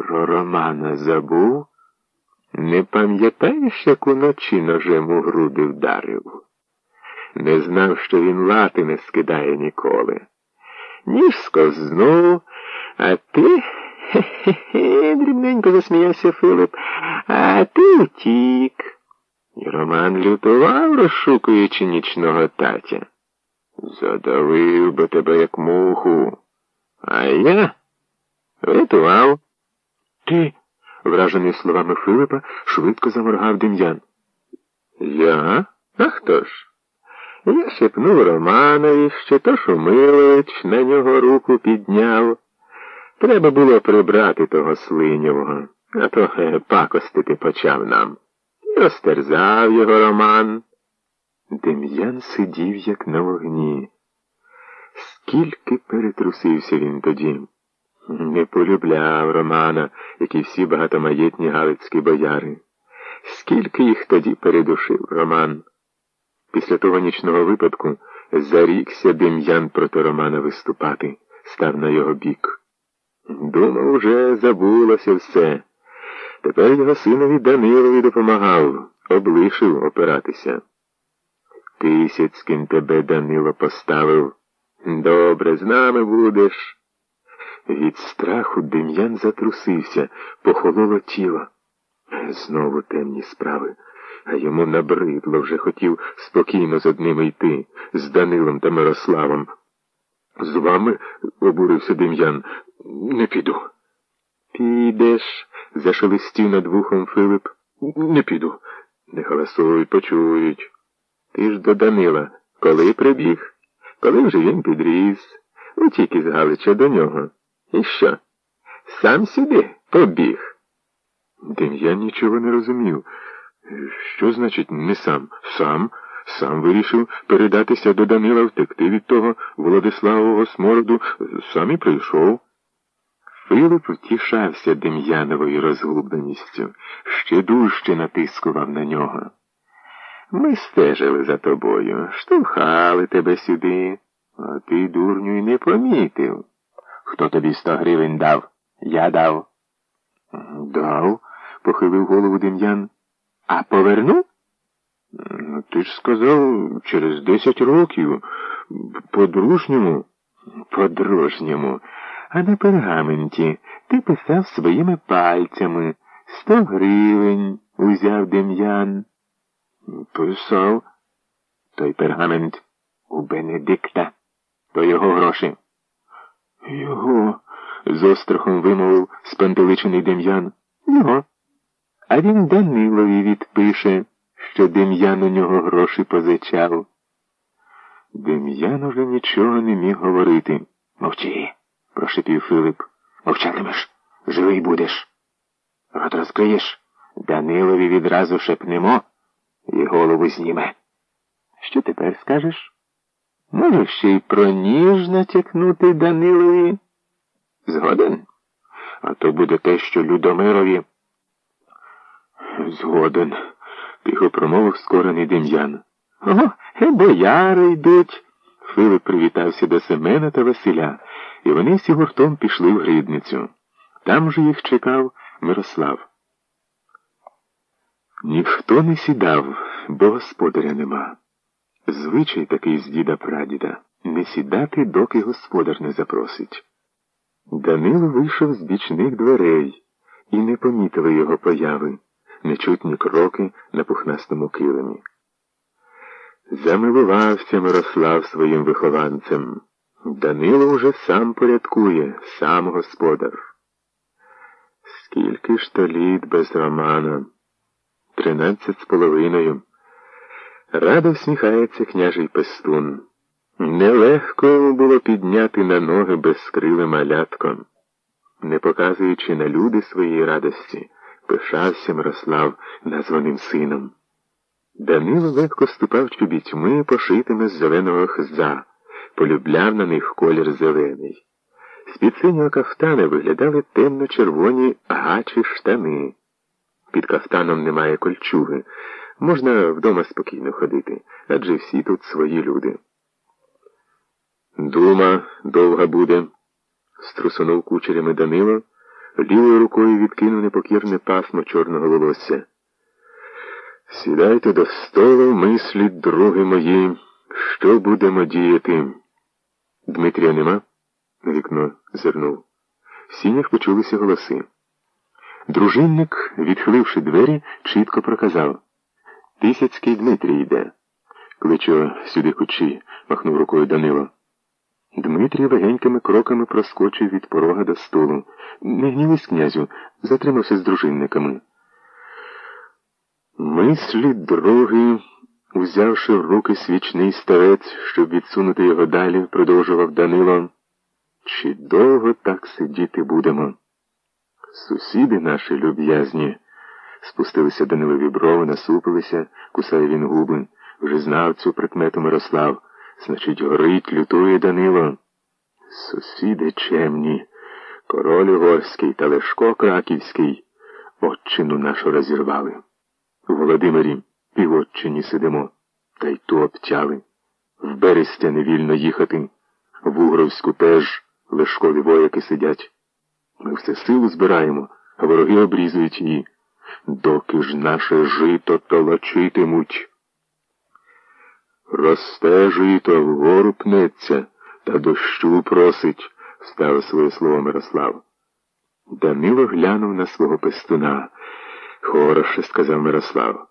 Про Романа забув? Не пам'ятаєш, як уночі ножем у груди вдарив? Не знав, що він лати не скидає ніколи. Ніж скознув, а ти. Хе-хе-хе, дрібненько засміявся Филип, а ти утік. І Роман лютував, розшукуючи нічного татя. Задавив би тебе, як муху. А я рятував. Ти, вражений словами Филипа, швидко заморгав Дем'ян. Я? А хто ж? Я шепнув Романові, що то Шумилович на нього руку підняв. Треба було прибрати того слинявого, а то е, пакостити почав нам. Розтерзав його Роман. Дем'ян сидів, як на вогні. Скільки перетрусився він тоді. Не полюбляв Романа, як і всі багатомаєтні галицькі бояри. Скільки їх тоді передушив Роман. Після того нічного випадку зарікся Дем'ян проти Романа виступати, став на його бік. Думав, уже забулося все. Тепер його синові Данилові допомагав, облишив опиратися. Тисяцьким тебе Данило поставив. Добре, з нами будеш. Від страху Дем'ян затрусився, похололо тіло. Знову темні справи, а йому набридло вже хотів спокійно з одними йти, з Данилом та Мирославом. З вами, обурився Дем'ян, не піду. Підеш, зашелестів над вухом Филип. Не піду. Не голосуй, почують. Ти ж до Данила. Коли прибіг? Коли вже він підріс? Утік із Галича до нього. І що? Сам сюди побіг. Дем'ян нічого не розумів. Що значить не сам? Сам? Сам вирішив передатися до Данила, втекти від того Володиславового смороду, сам і прийшов. Филип втішався Дем'яновою розгубленістю, ще дужче натискував на нього. Ми стежили за тобою, штовхали тебе сюди, а ти, дурню, й не помітив. Хто тобі сто гривень дав? Я дав. Дав, похилив голову Дем'ян. А повернув? Ну, ти ж сказав, через десять років. По-дружньому. По-дружньому. А на пергаменті ти писав своїми пальцями. Сто гривень узяв Дем'ян. Писав. Той пергамент у Бенедикта. То його гроші. Його, з острахом вимовив спантеличений Дем'ян. Його. А він Данилові відпише, що Дем'ян у нього гроші позичав. Дем'ян уже нічого не міг говорити. Мовчи, прошепів Филип. Мовчатимеш, живий будеш. Рот розкриєш, Данилові відразу шепнемо і голову зніме. Що тепер скажеш? Може, ще й про ніж натякнути Данилові? Згоден? А то буде те, що Людомирові. Згоден, тихо промовив скорений Дем'ян. Ого, бояри йдуть. Филип привітався до Семена та Василя, і вони всі гуртом пішли в гридницю. Там же їх чекав Мирослав. Ніхто не сідав, бо господаря нема. Звичай такий з діда прадіда не сідати, доки господар не запросить. Данило вийшов з бічних дверей і не помітили його появи, нечутні кроки на пухнастому килимі. Замилувався Мирослав своїм вихованцем. Данило уже сам порядкує, сам господар. Скільки ж то літ без Романа? Тринадцять з половиною. Радо всміхається княжий пестун. Нелегко було підняти на ноги безскриле малятко. Не показуючи на люди своєї радості, пишався Мирослав названим сином. Данило легко ступав чобітьми, пошитими з зеленого хза, полюбляв на них колір зелений. З-під синього кафтана виглядали темно-червоні гачі штани. Під кафтаном немає кольчуги. Можна вдома спокійно ходити, адже всі тут свої люди. Дума довга буде, струсунув кучерями Данило, лівою рукою відкинув непокірне пасмо чорного волосся. Сідайте до столу, мислі, други мої, що будемо діяти. Дмитрія нема? На вікно зирнув. В сінях почулися голоси. Дружинник, відхиливши двері, чітко проказав Тисяцький Дмитрій йде. Кличо сюди кучі, махнув рукою Данило. Дмитрій легенькими кроками проскочив від порога до столу. Не гнівись, князю, затримався з дружинниками. Мислі други, узявши в руки свічний старець, щоб відсунути його далі, продовжував Данило. Чи довго так сидіти будемо? Сусіди наші люб'язні, спустилися Данилові брови, насупилися, кусає він губи. Вже знав цю прикмету Мирослав. Значить, горить, лютує Данило. Сусіди чемні, король угорський та Лешко Краківський отчину нашу розірвали. У Володимирі півотчині сидимо, та й ту обтяли. В Берестя не вільно їхати, в Угровську теж лешкові вояки сидять. Ми все силу збираємо, а вороги обрізують її. Доки ж наше жито толочитимуть. Росте жито, вгору пнеться, та дощу просить, вставив своє слово Мирослав. Данило глянув на свого пестуна. Хороше, сказав Мирослав.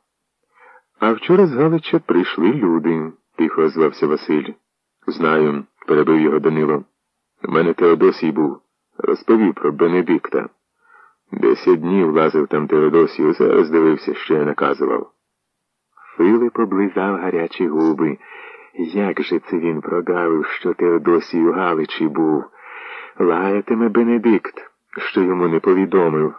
А вчора з Галича прийшли люди, тихо озвався Василь. Знаю, перебив його Данило. У мене Теодосій був, розповів про Бенедикта. Десять днів лазив там Теодосію, зараз дивився, що я наказував. Филип облизав гарячі губи. Як же це він прогавив, що Теодосій у Галичі був? Лаятиме Бенедикт, що йому не повідомив.